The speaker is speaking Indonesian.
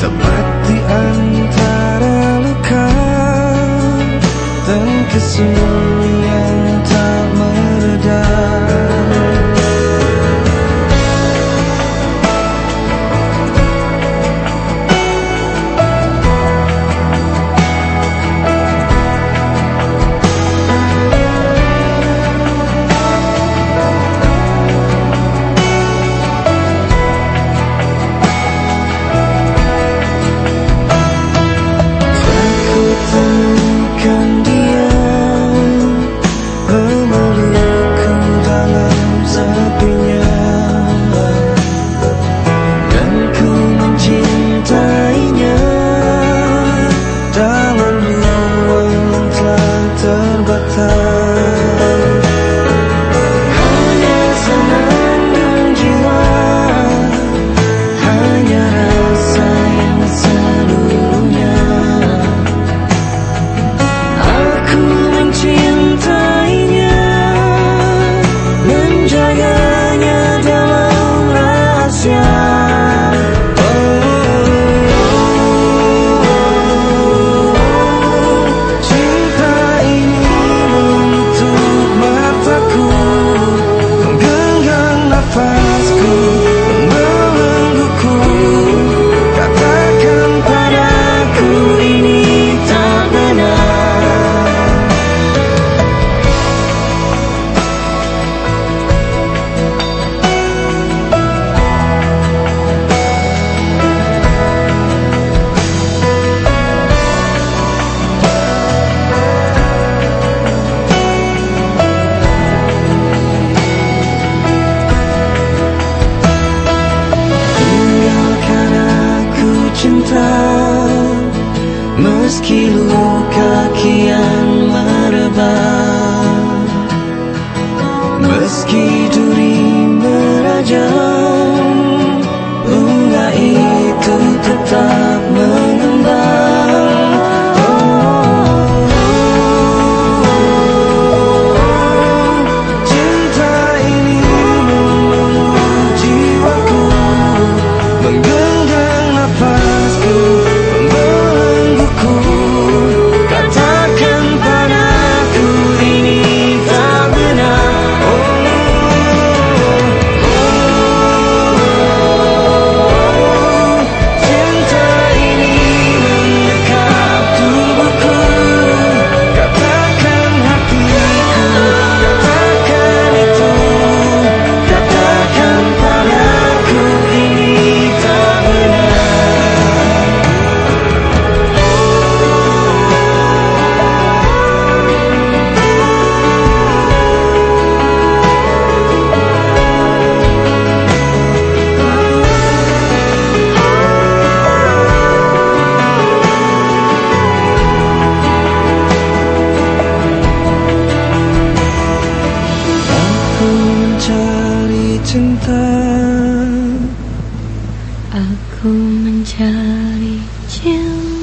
Tempat di antara luka Dan kesunyian tak meredah canción. Meski luka Aku mencari cinta